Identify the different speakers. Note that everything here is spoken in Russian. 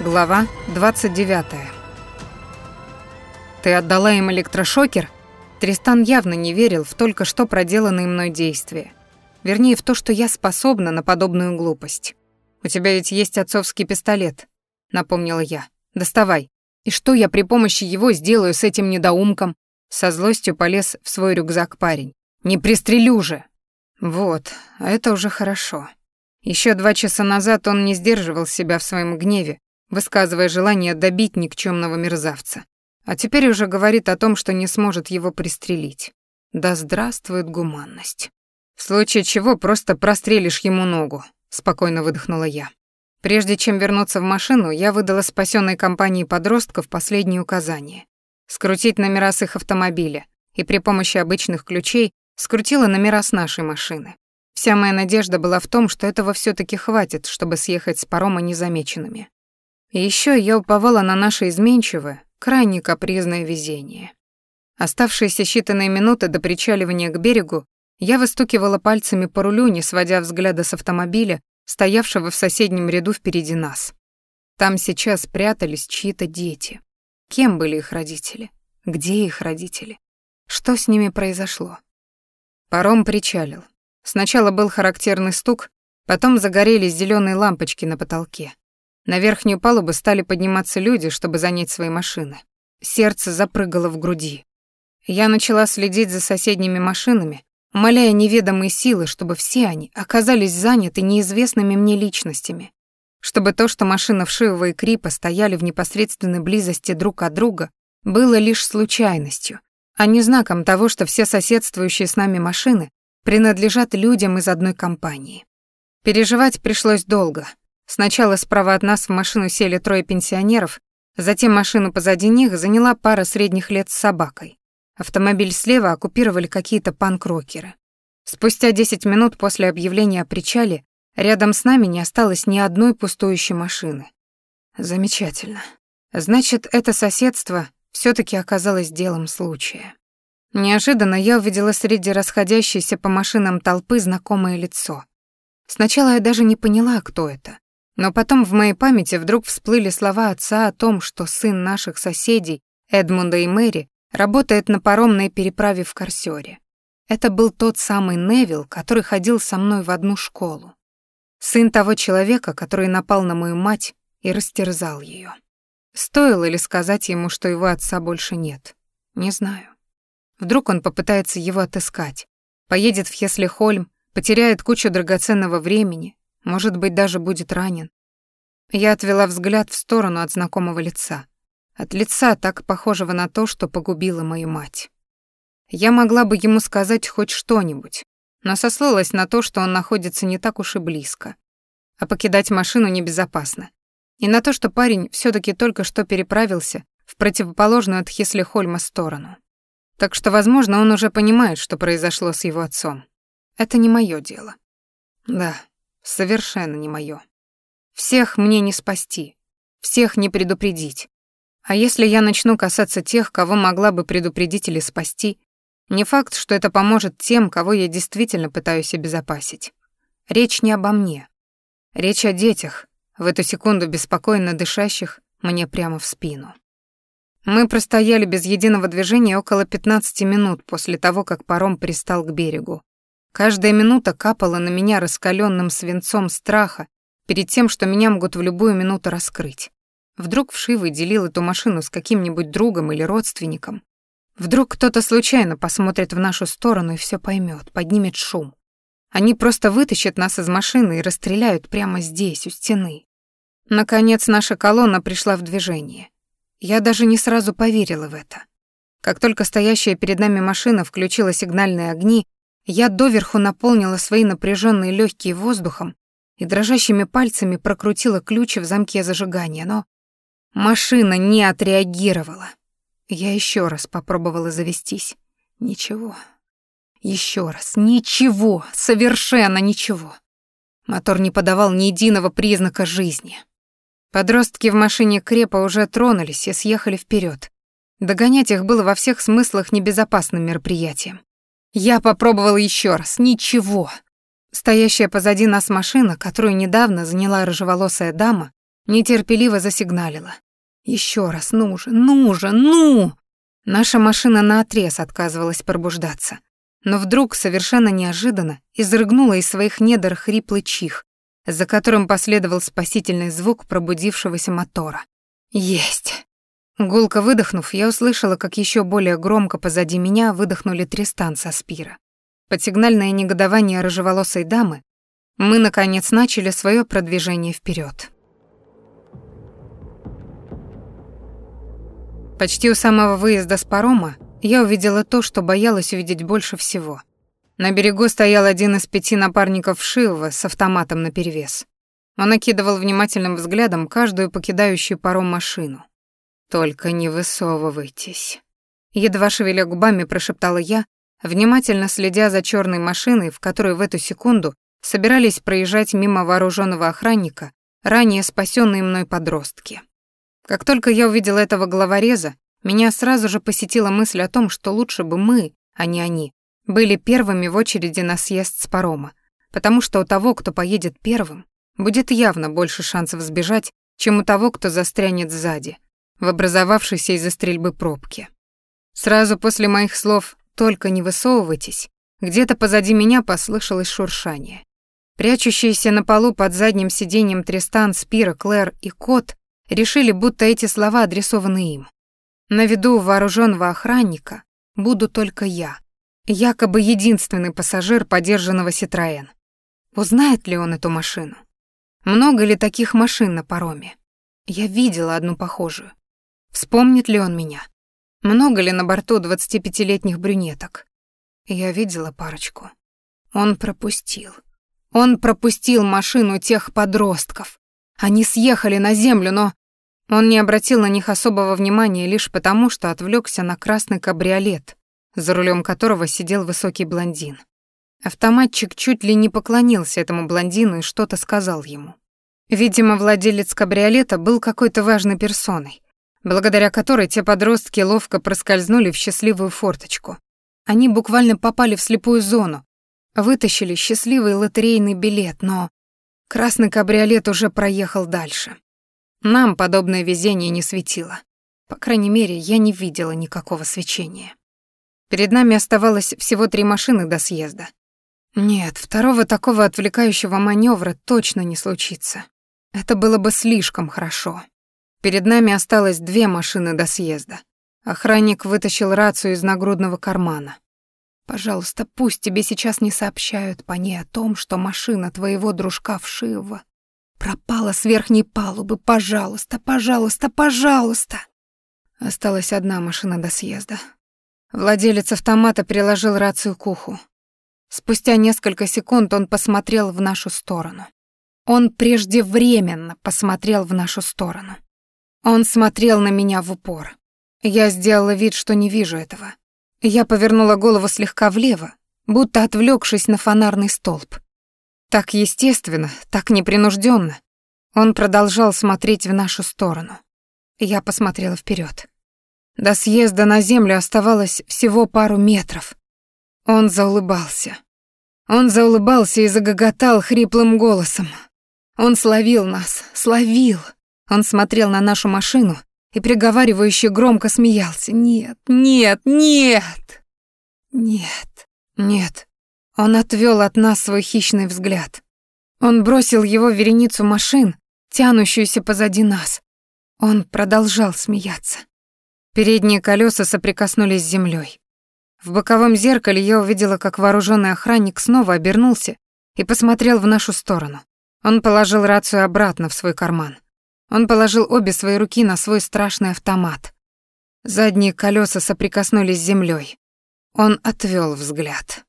Speaker 1: Глава 29. Ты отдала им электрошокер? Тристан явно не верил в только что проделанные мной действия. Вернее, в то, что я способна на подобную глупость. У тебя ведь есть отцовский пистолет, напомнила я. Доставай. И что я при помощи его сделаю с этим недоумком? Со злостью полез в свой рюкзак парень. Не пристрелю же. Вот, это уже хорошо. Еще два часа назад он не сдерживал себя в своем гневе, высказывая желание добить никчемного мерзавца. А теперь уже говорит о том, что не сможет его пристрелить. Да здравствует гуманность. В случае чего просто прострелишь ему ногу, спокойно выдохнула я. Прежде чем вернуться в машину, я выдала спасенной компании подростков последние указания. Скрутить номера с их автомобиля и при помощи обычных ключей скрутила номера с нашей машины. Вся моя надежда была в том, что этого все таки хватит, чтобы съехать с парома незамеченными. И еще я уповала на наше изменчивое, крайне капризное везение. Оставшиеся считанные минуты до причаливания к берегу я выстукивала пальцами по рулю, не сводя взгляда с автомобиля, стоявшего в соседнем ряду впереди нас. Там сейчас прятались чьи-то дети. Кем были их родители? Где их родители? Что с ними произошло? Паром причалил. Сначала был характерный стук, потом загорелись зеленые лампочки на потолке. На верхнюю палубу стали подниматься люди, чтобы занять свои машины. Сердце запрыгало в груди. Я начала следить за соседними машинами, умоляя неведомые силы, чтобы все они оказались заняты неизвестными мне личностями, чтобы то, что машина Вшивова и Крипа стояли в непосредственной близости друг от друга, было лишь случайностью, а не знаком того, что все соседствующие с нами машины принадлежат людям из одной компании. Переживать пришлось долго, Сначала справа от нас в машину сели трое пенсионеров, затем машину позади них заняла пара средних лет с собакой. Автомобиль слева оккупировали какие-то панк-рокеры. Спустя 10 минут после объявления о причале рядом с нами не осталось ни одной пустующей машины. Замечательно. Значит, это соседство все таки оказалось делом случая. Неожиданно я увидела среди расходящейся по машинам толпы знакомое лицо. Сначала я даже не поняла, кто это. Но потом в моей памяти вдруг всплыли слова отца о том, что сын наших соседей, Эдмунда и Мэри, работает на паромной переправе в Корсёре. Это был тот самый Невил, который ходил со мной в одну школу. Сын того человека, который напал на мою мать и растерзал ее. Стоило ли сказать ему, что его отца больше нет? Не знаю. Вдруг он попытается его отыскать, поедет в Хеслихольм, потеряет кучу драгоценного времени, может быть, даже будет ранен. Я отвела взгляд в сторону от знакомого лица. От лица, так похожего на то, что погубило мою мать. Я могла бы ему сказать хоть что-нибудь, но сослалась на то, что он находится не так уж и близко. А покидать машину небезопасно. И на то, что парень все таки только что переправился в противоположную от Хеслихольма сторону. Так что, возможно, он уже понимает, что произошло с его отцом. Это не мое дело. Да, Совершенно не моё. Всех мне не спасти, всех не предупредить. А если я начну касаться тех, кого могла бы предупредить или спасти, не факт, что это поможет тем, кого я действительно пытаюсь обезопасить. Речь не обо мне. Речь о детях, в эту секунду беспокойно дышащих мне прямо в спину. Мы простояли без единого движения около 15 минут после того, как паром пристал к берегу. Каждая минута капала на меня раскаленным свинцом страха перед тем, что меня могут в любую минуту раскрыть. Вдруг Вшивый делил эту машину с каким-нибудь другом или родственником. Вдруг кто-то случайно посмотрит в нашу сторону и все поймет, поднимет шум. Они просто вытащат нас из машины и расстреляют прямо здесь, у стены. Наконец наша колонна пришла в движение. Я даже не сразу поверила в это. Как только стоящая перед нами машина включила сигнальные огни, я доверху наполнила свои напряженные легкие воздухом и дрожащими пальцами прокрутила ключи в замке зажигания, но машина не отреагировала. Я еще раз попробовала завестись. Ничего. Еще раз. Ничего. Совершенно ничего. Мотор не подавал ни единого признака жизни. Подростки в машине Крепа уже тронулись и съехали вперед. Догонять их было во всех смыслах небезопасным мероприятием. Я попробовал еще раз. Ничего. Стоящая позади нас машина, которую недавно заняла рыжеволосая дама, нетерпеливо засигналила. Еще раз, ну же, ну же, ну! Наша машина наотрез отказывалась пробуждаться. Но вдруг, совершенно неожиданно, изрыгнула из своих недр хриплый чих, за которым последовал спасительный звук пробудившегося мотора. Есть! Гулко выдохнув, я услышала, как еще более громко позади меня выдохнули Тристан со Спира. Под сигнальное негодование рыжеволосой дамы мы, наконец, начали свое продвижение вперед. Почти у самого выезда с парома я увидела то, что боялась увидеть больше всего. На берегу стоял один из пяти напарников Шилова с автоматом наперевес. Он окидывал внимательным взглядом каждую покидающую паром машину. «Только не высовывайтесь», — едва шевеля губами прошептала я, внимательно следя за черной машиной, в которой в эту секунду собирались проезжать мимо вооруженного охранника ранее спасенные мной подростки. Как только я увидела этого главореза, меня сразу же посетила мысль о том, что лучше бы мы, а не они, были первыми в очереди на съезд с парома, потому что у того, кто поедет первым, будет явно больше шансов сбежать, чем у того, кто застрянет сзади — в образовавшейся из-за стрельбы пробке. Сразу после моих слов «только не высовывайтесь», где-то позади меня послышалось шуршание. Прячущиеся на полу под задним сиденьем Тристан, Спира, Клэр и Кот решили, будто эти слова адресованы им. На виду вооруженного охранника буду только я, якобы единственный пассажир подержанного Ситроен. Узнает ли он эту машину? Много ли таких машин на пароме? Я видела одну похожую. Вспомнит ли он меня? Много ли на борту двадцатипятилетних брюнеток? Я видела парочку. Он пропустил. Он пропустил машину тех подростков. Они съехали на землю, но он не обратил на них особого внимания лишь потому, что отвлекся на красный кабриолет, за рулем которого сидел высокий блондин. Автоматчик чуть ли не поклонился этому блондину и что-то сказал ему. Видимо, владелец кабриолета был какой-то важной персоной, благодаря которой те подростки ловко проскользнули в счастливую форточку. Они буквально попали в слепую зону, вытащили счастливый лотерейный билет, но красный кабриолет уже проехал дальше. Нам подобное везение не светило. По крайней мере, я не видела никакого свечения. Перед нами оставалось всего три машины до съезда. Нет, второго такого отвлекающего маневра точно не случится. Это было бы слишком хорошо. Перед нами осталось две машины до съезда. Охранник вытащил рацию из нагрудного кармана. «Пожалуйста, пусть тебе сейчас не сообщают по ней о том, что машина твоего дружка вшива пропала с верхней палубы. Пожалуйста, пожалуйста, пожалуйста!» Осталась одна машина до съезда. Владелец автомата приложил рацию к уху. Спустя несколько секунд он посмотрел в нашу сторону. Он преждевременно посмотрел в нашу сторону. Он смотрел на меня в упор. Я сделала вид, что не вижу этого. Я повернула голову слегка влево, будто отвлекшись на фонарный столб. Так естественно, так непринужденно. Он продолжал смотреть в нашу сторону. Я посмотрела вперед. До съезда на землю оставалось всего пару метров. Он заулыбался. Он заулыбался и загоготал хриплым голосом. Он словил нас, словил. Он смотрел на нашу машину и приговаривающе громко смеялся. «Нет, нет, нет!» «Нет, нет». Он отвел от нас свой хищный взгляд. Он бросил его вереницу машин, тянущуюся позади нас. Он продолжал смеяться. Передние колеса соприкоснулись с землей. В боковом зеркале я увидела, как вооруженный охранник снова обернулся и посмотрел в нашу сторону. Он положил рацию обратно в свой карман. Он положил обе свои руки на свой страшный автомат. Задние колеса соприкоснулись с землей. Он отвел взгляд.